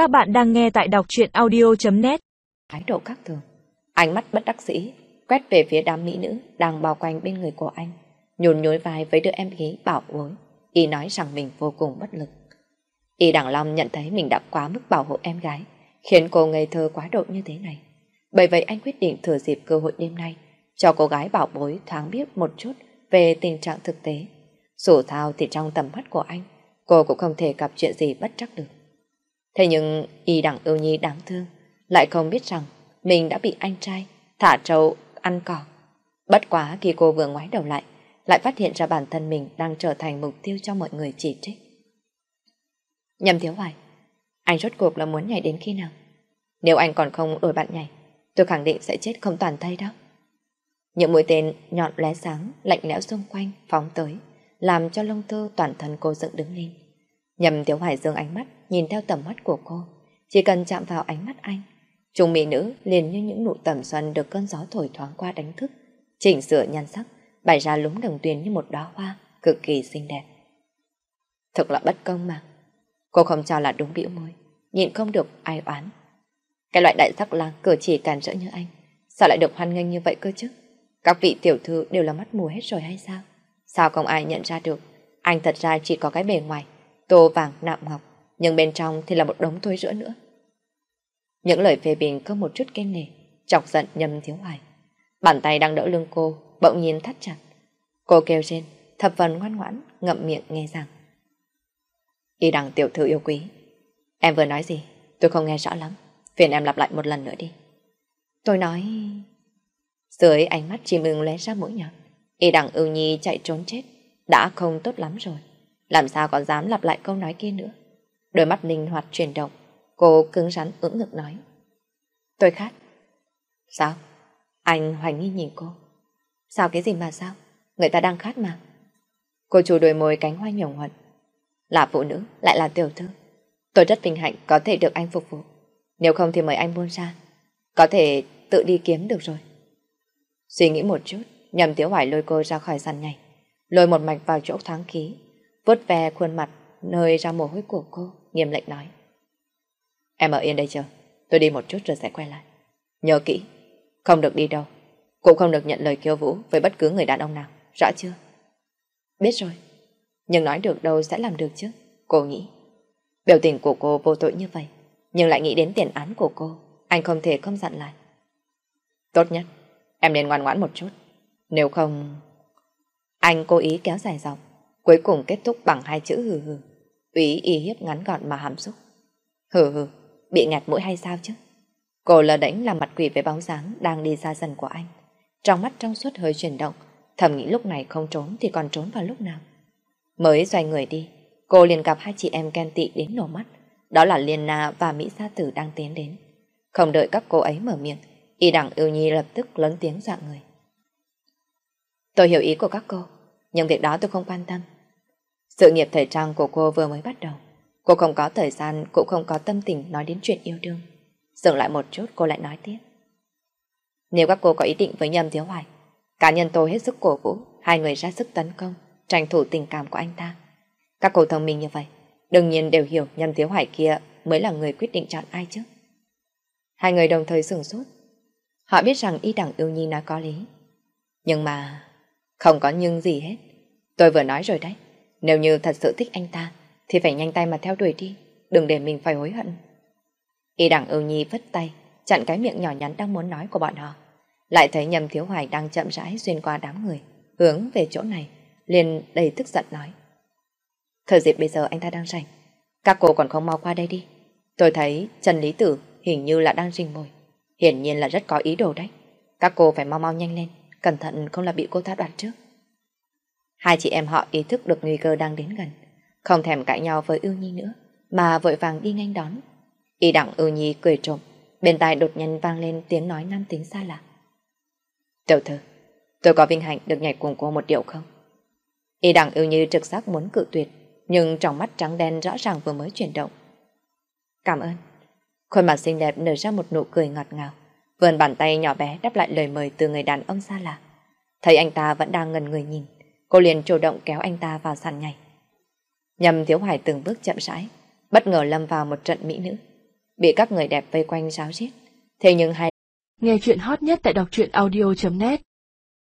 Các bạn đang nghe tại đọc truyện audio.net Thái độ khác thường, ánh mắt bất đắc dĩ, quét về phía đám mỹ nữ đang bao quanh bên người của anh, nhún nhối vai với đứa em gái bảo bối, y nói rằng mình vô cùng bất lực. Y Đằng Long nhận thấy mình đã quá mức bảo hộ em gái, khiến cô ngây thơ quá độ như thế này. Bởi vậy anh quyết định thừa dịp cơ hội đêm nay, cho cô gái bảo bối thoáng biết một chút về tình trạng thực tế. Dù thao thì trong tầm mắt của anh, cô cũng không thể gặp chuyện gì bất trắc được. Thế nhưng y đẳng ưu nhi đáng thương, lại không biết rằng mình đã bị anh trai thả trâu ăn cỏ. Bất quá khi cô vừa ngoái đầu lại, lại phát hiện ra bản thân mình đang trở thành mục tiêu cho mọi người chỉ trích. Nhầm thiếu hoài, anh rốt cuộc là muốn nhảy đến khi nào? Nếu anh còn không đổi bạn nhảy, tôi khẳng định sẽ chết không toàn thây đâu. Những mũi tên nhọn lóe sáng, lạnh lẽo xung quanh, phóng tới, làm cho lông tơ toàn thân cô dựng đứng lên. Nhầm Tiếu Hoài dương ánh mắt, nhìn theo tầm mắt của cô. Chỉ cần chạm vào ánh mắt anh, trung mỹ nữ liền như những nụ tẩm xuân được cơn gió thổi thoáng qua đánh thức, chỉnh sửa nhan sắc, bày ra lúng đồng tuyền như một đóa hoa, cực kỳ xinh đẹp. Thật là bất công mà. Cô không cho là đúng bĩu môi, nhịn không được ai oán. Cái loại đại sắc lang cử chỉ càn rỡ như anh, sao lại được hoan nghênh như vậy cơ chứ? Các vị tiểu thư đều là mắt mù hết rồi hay sao? Sao không ai nhận ra được? Anh thật ra chỉ có cái bề ngoài, tô vàng nạm ngọc, nhưng bên trong thì là một đống thối rữa nữa. Những lời phê bình có một chút kinh nề, chọc giận nhầm thiếu hoài. Bàn tay đang đỡ lưng cô, bỗng nhiên thắt chặt. Cô kêu trên, thập phần ngoan ngoãn, ngậm miệng nghe rằng. Y đằng tiểu thư yêu quý. Em vừa nói gì? Tôi không nghe rõ lắm. Phiền em lặp lại một lần nữa đi. Tôi nói... Dưới ánh mắt chim ưng lóe ra mũi nhọn, y đằng ưu nhi chạy trốn chết, đã không tốt lắm rồi. Làm sao còn dám lặp lại câu nói kia nữa. Đôi mắt linh hoạt chuyển động, cô cứng rắn ưỡng ngực nói. Tôi khát. Sao? Anh hoài nghi nhìn cô. Sao cái gì mà sao? Người ta đang khát mà. Cô chủ đôi môi cánh hoa nhồng huận. Là phụ nữ, lại là tiểu thư. Tôi rất vinh hạnh có thể được anh phục vụ. Nếu không thì mời anh buông ra. Có thể tự đi kiếm được rồi. Suy nghĩ một chút, nhầm Tiếu Hoài lôi cô ra khỏi sàn nhảy, lôi một mạch vào chỗ thoáng khí, vớt ve khuôn mặt, nơi ra mồ hôi của cô, nghiêm lệnh nói. Em ở yên đây chờ, tôi đi một chút rồi sẽ quay lại. Nhớ kỹ, không được đi đâu, cũng không được nhận lời kêu vũ với bất cứ người đàn ông nào, rõ chưa? Biết rồi, nhưng nói được đâu sẽ làm được chứ, cô nghĩ. Biểu tình của cô vô tội như vậy, nhưng lại nghĩ đến tiền án của cô, anh không thể không dặn lại. Tốt nhất, Em nên ngoan ngoãn một chút. Nếu không... Anh cố ý kéo dài dòng, cuối cùng kết thúc bằng hai chữ hừ hừ. Úy y hiếp ngắn gọn mà hàm xúc. Hừ hừ, bị ngạt mũi hay sao chứ? Cô lờ đánh làm mặt quỷ với bóng dáng đang đi xa dần của anh. Trong mắt trong suốt hơi chuyển động, thầm nghĩ lúc này không trốn thì còn trốn vào lúc nào. Mới xoay người đi, cô liền gặp hai chị em Ken tị đến nổ mắt. Đó là Liên Na và Mỹ Sa Tử đang tiến đến. Không đợi các cô ấy mở miệng, Y đẳng ưu nhi lập tức lớn tiếng dọa người. Tôi hiểu ý của các cô, nhưng việc đó tôi không quan tâm. Sự nghiệp thời trang của cô vừa mới bắt đầu. Cô không có thời gian, cũng không có tâm tình nói đến chuyện yêu đương. Dừng lại một chút cô lại nói tiếp. Nếu các cô có ý định với nhầm thiếu hoài, cá nhân tôi hết sức cổ vũ, hai người ra sức tấn công, tranh thủ tình cảm của anh ta. Các cô thông minh như vậy, đương nhiên đều hiểu nhầm thiếu hoài kia mới là người quyết định chọn ai chứ. Hai người đồng thời sửng sốt, Họ biết rằng ý đẳng yêu nhi nói có lý. Nhưng mà... Không có nhưng gì hết. Tôi vừa nói rồi đấy. Nếu như thật sự thích anh ta, thì phải nhanh tay mà theo đuổi đi. Đừng để mình phải hối hận. Y đẳng ưu nhi vất tay, chặn cái miệng nhỏ nhắn đang muốn nói của bọn họ. Lại thấy nhầm thiếu hoài đang chậm rãi xuyên qua đám người, hướng về chỗ này, liền đầy tức giận nói. Thời dịp bây giờ anh ta đang rảnh, các cô còn không mau qua đây đi. Tôi thấy Trần Lý Tử hình như là đang rình mồi. Hiển nhiên là rất có ý đồ đấy. Các cô phải mau mau nhanh lên, cẩn thận không là bị cô ta đoạt trước. Hai chị em họ ý thức được nguy cơ đang đến gần, không thèm cãi nhau với Ưu Nhi nữa, mà vội vàng đi nhanh đón. Y đặng Ưu Nhi cười trộm, bên tai đột nhiên vang lên tiếng nói nam tính xa lạ. Tiểu thư, tôi có vinh hạnh được nhảy cùng cô một điệu không? Y đặng Ưu Nhi trực giác muốn cự tuyệt, nhưng trong mắt trắng đen rõ ràng vừa mới chuyển động. Cảm ơn. Khuôn mặt xinh đẹp nở ra một nụ cười ngọt ngào. Vươn bàn tay nhỏ bé đáp lại lời mời từ người đàn ông xa lạ. Thấy anh ta vẫn đang ngần người nhìn, cô liền chủ động kéo anh ta vào sàn nhảy. Nhầm Thiếu Hoài từng bước chậm rãi, bất ngờ lâm vào một trận mỹ nữ. bị các người đẹp vây quanh giáo giết. Thế nhưng hai Nghe chuyện hot nhất tại đọc truyện audio.net